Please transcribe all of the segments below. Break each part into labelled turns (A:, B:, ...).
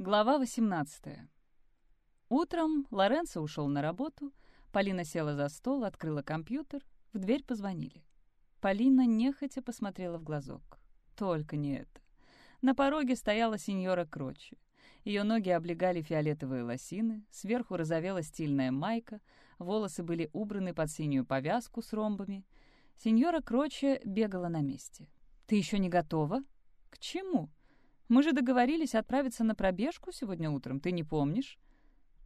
A: Глава 18. Утром Лоренцо ушел на работу, Полина села за стол, открыла компьютер, в дверь позвонили. Полина нехотя посмотрела в глазок. Только не это. На пороге стояла сеньора Крочи. Ее ноги облегали фиолетовые лосины, сверху розовела стильная майка, волосы были убраны под синюю повязку с ромбами. Сеньора Кроче бегала на месте. «Ты еще не готова?» «К чему?» Мы же договорились отправиться на пробежку сегодня утром, ты не помнишь?»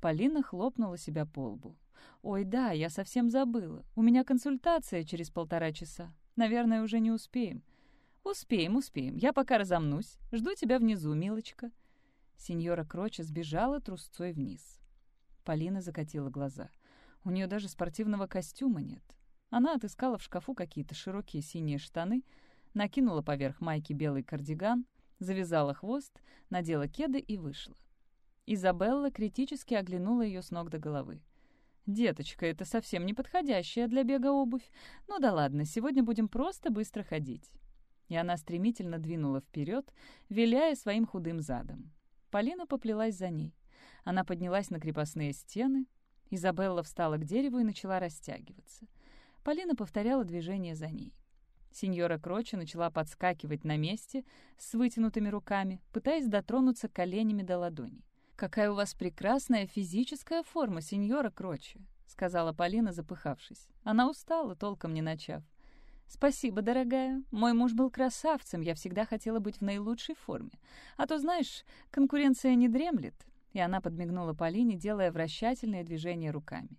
A: Полина хлопнула себя по лбу. «Ой, да, я совсем забыла. У меня консультация через полтора часа. Наверное, уже не успеем». «Успеем, успеем. Я пока разомнусь. Жду тебя внизу, милочка». Сеньора Кроча сбежала трусцой вниз. Полина закатила глаза. У нее даже спортивного костюма нет. Она отыскала в шкафу какие-то широкие синие штаны, накинула поверх майки белый кардиган, завязала хвост, надела кеды и вышла. Изабелла критически оглянула ее с ног до головы. «Деточка, это совсем не подходящая для бега обувь. Ну да ладно, сегодня будем просто быстро ходить». И она стремительно двинула вперед, виляя своим худым задом. Полина поплелась за ней. Она поднялась на крепостные стены. Изабелла встала к дереву и начала растягиваться. Полина повторяла движение за ней. Сеньора Крочи начала подскакивать на месте с вытянутыми руками, пытаясь дотронуться коленями до ладони. «Какая у вас прекрасная физическая форма, сеньора Крочи», — сказала Полина, запыхавшись. Она устала, толком не начав. «Спасибо, дорогая. Мой муж был красавцем, я всегда хотела быть в наилучшей форме. А то, знаешь, конкуренция не дремлет». И она подмигнула Полине, делая вращательные движения руками.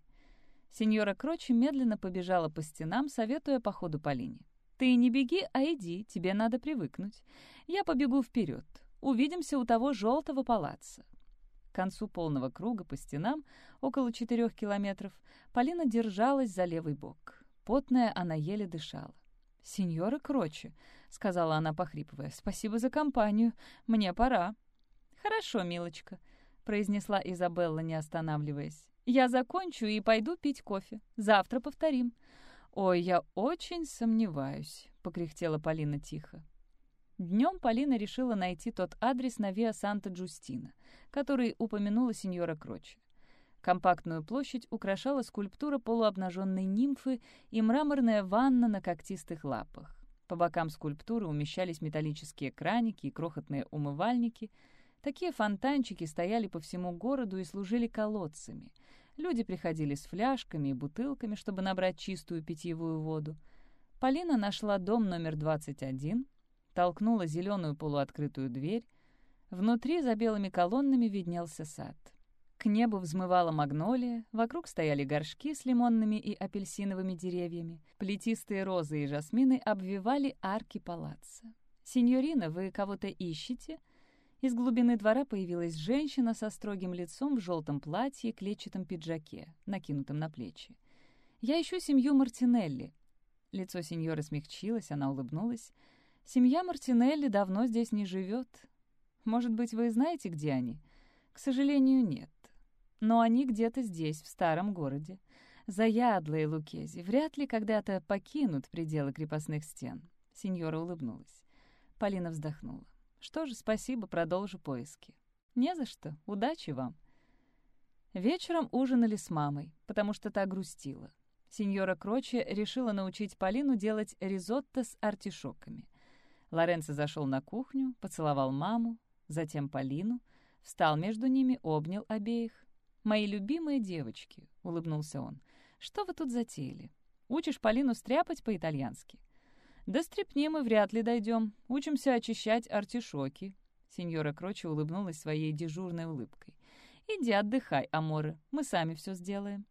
A: Сеньора Крочи медленно побежала по стенам, советуя по ходу Полине. Ты не беги, а иди, тебе надо привыкнуть. Я побегу вперед. Увидимся у того желтого палаца. К концу полного круга по стенам, около четырех километров, Полина держалась за левый бок. Потная она еле дышала. «Сеньора Крочи», — сказала она, похрипывая, — «спасибо за компанию. Мне пора». «Хорошо, милочка», — произнесла Изабелла, не останавливаясь. «Я закончу и пойду пить кофе. Завтра повторим. «Ой, я очень сомневаюсь», — покряхтела Полина тихо. Днем Полина решила найти тот адрес на Виа Санта-Джустина, который упомянула сеньора Крочи. Компактную площадь украшала скульптура полуобнаженной нимфы и мраморная ванна на когтистых лапах. По бокам скульптуры умещались металлические краники и крохотные умывальники. Такие фонтанчики стояли по всему городу и служили колодцами — Люди приходили с фляжками и бутылками, чтобы набрать чистую питьевую воду. Полина нашла дом номер 21, толкнула зеленую полуоткрытую дверь. Внутри за белыми колоннами виднелся сад. К небу взмывала магнолия, вокруг стояли горшки с лимонными и апельсиновыми деревьями. Плетистые розы и жасмины обвивали арки палаца. «Синьорина, вы кого-то ищете?» Из глубины двора появилась женщина со строгим лицом в желтом платье и клетчатом пиджаке, накинутом на плечи. «Я ищу семью Мартинелли». Лицо сеньоры смягчилось, она улыбнулась. «Семья Мартинелли давно здесь не живет. Может быть, вы знаете, где они?» «К сожалению, нет. Но они где-то здесь, в старом городе. Заядлые Лукези вряд ли когда-то покинут пределы крепостных стен». Сеньора улыбнулась. Полина вздохнула. Что же, спасибо, продолжу поиски. Не за что. Удачи вам. Вечером ужинали с мамой, потому что та грустила. Сеньора Кроче решила научить Полину делать ризотто с артишоками. Лоренцо зашел на кухню, поцеловал маму, затем Полину, встал между ними, обнял обеих. «Мои любимые девочки», — улыбнулся он, — «что вы тут затеяли? Учишь Полину стряпать по-итальянски?» «До стрепни мы вряд ли дойдем. Учимся очищать артишоки». Сеньора Крочи улыбнулась своей дежурной улыбкой. «Иди отдыхай, Аморе, мы сами все сделаем».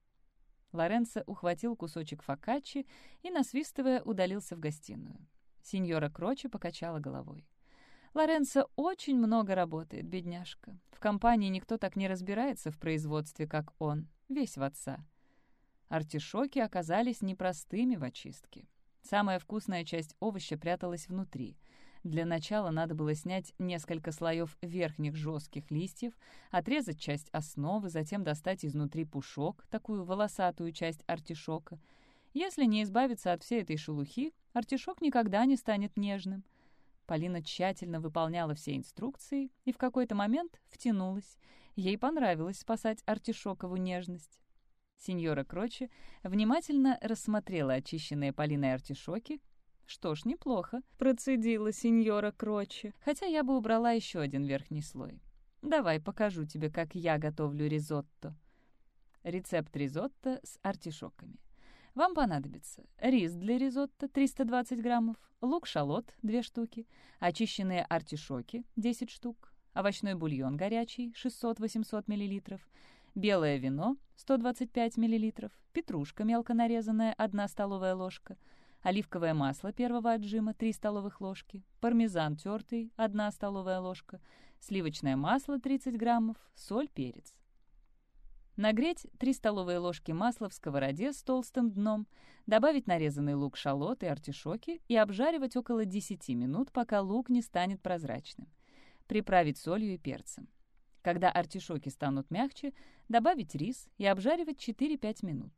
A: Лоренцо ухватил кусочек фокаччи и, насвистывая, удалился в гостиную. Сеньора Крочи покачала головой. Лоренцо очень много работает, бедняжка. В компании никто так не разбирается в производстве, как он, весь в отца. Артишоки оказались непростыми в очистке. Самая вкусная часть овоща пряталась внутри. Для начала надо было снять несколько слоев верхних жестких листьев, отрезать часть основы, затем достать изнутри пушок, такую волосатую часть артишока. Если не избавиться от всей этой шелухи, артишок никогда не станет нежным. Полина тщательно выполняла все инструкции и в какой-то момент втянулась. Ей понравилось спасать артишокову нежность. Сеньора Крочи внимательно рассмотрела очищенные Полиной артишоки. «Что ж, неплохо», — процедила сеньора Крочи, «хотя я бы убрала еще один верхний слой. Давай покажу тебе, как я готовлю ризотто». Рецепт ризотто с артишоками. Вам понадобится рис для ризотто 320 граммов, лук-шалот 2 штуки, очищенные артишоки 10 штук, овощной бульон горячий 600-800 мл, белое вино 125 мл, петрушка мелко нарезанная 1 столовая ложка, оливковое масло первого отжима 3 столовых ложки, пармезан тертый 1 столовая ложка, сливочное масло 30 граммов, соль, перец. Нагреть 3 столовые ложки масла в сковороде с толстым дном, добавить нарезанный лук, шалот и артишоки и обжаривать около 10 минут, пока лук не станет прозрачным. Приправить солью и перцем. Когда артишоки станут мягче, добавить рис и обжаривать 4-5 минут.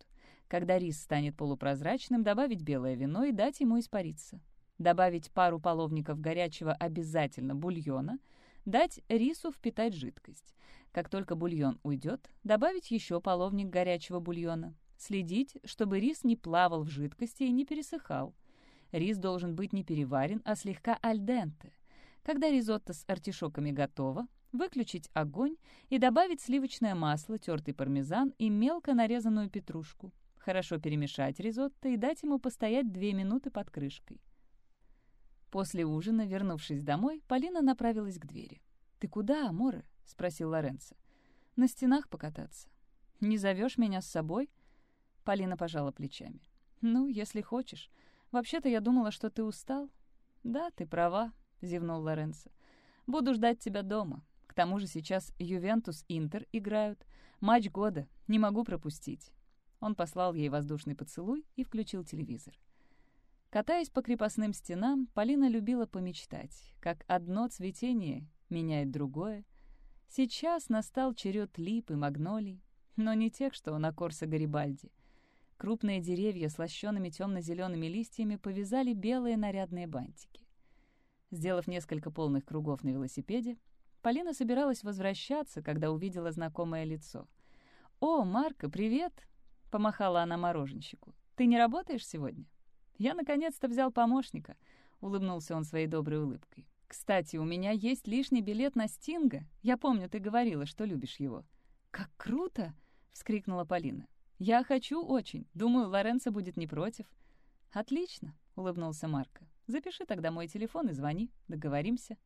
A: Когда рис станет полупрозрачным, добавить белое вино и дать ему испариться. Добавить пару половников горячего обязательно бульона, дать рису впитать жидкость. Как только бульон уйдет, добавить еще половник горячего бульона. Следить, чтобы рис не плавал в жидкости и не пересыхал. Рис должен быть не переварен, а слегка альденте. Когда ризотто с артишоками готово, выключить огонь и добавить сливочное масло, тертый пармезан и мелко нарезанную петрушку. Хорошо перемешать ризотто и дать ему постоять 2 минуты под крышкой. После ужина, вернувшись домой, Полина направилась к двери. «Ты куда, Аморе?» — спросил Лоренцо. «На стенах покататься. Не зовешь меня с собой?» Полина пожала плечами. «Ну, если хочешь. Вообще-то я думала, что ты устал». «Да, ты права», — зевнул Лоренцо. «Буду ждать тебя дома. К тому же сейчас Ювентус-Интер играют. Матч года. Не могу пропустить». Он послал ей воздушный поцелуй и включил телевизор. Катаясь по крепостным стенам, Полина любила помечтать, как одно цветение меняет другое, Сейчас настал черед лип и магнолий, но не тех, что на Корсо Гарибальди. Крупные деревья с лощеными темно-зелеными листьями повязали белые нарядные бантики. Сделав несколько полных кругов на велосипеде, Полина собиралась возвращаться, когда увидела знакомое лицо. «О, Марко, привет!» — помахала она мороженщику. «Ты не работаешь сегодня?» «Я наконец-то взял помощника», — улыбнулся он своей доброй улыбкой. «Кстати, у меня есть лишний билет на Стинга. Я помню, ты говорила, что любишь его». «Как круто!» — вскрикнула Полина. «Я хочу очень. Думаю, Лоренцо будет не против». «Отлично», — улыбнулся Марко. «Запиши тогда мой телефон и звони. Договоримся».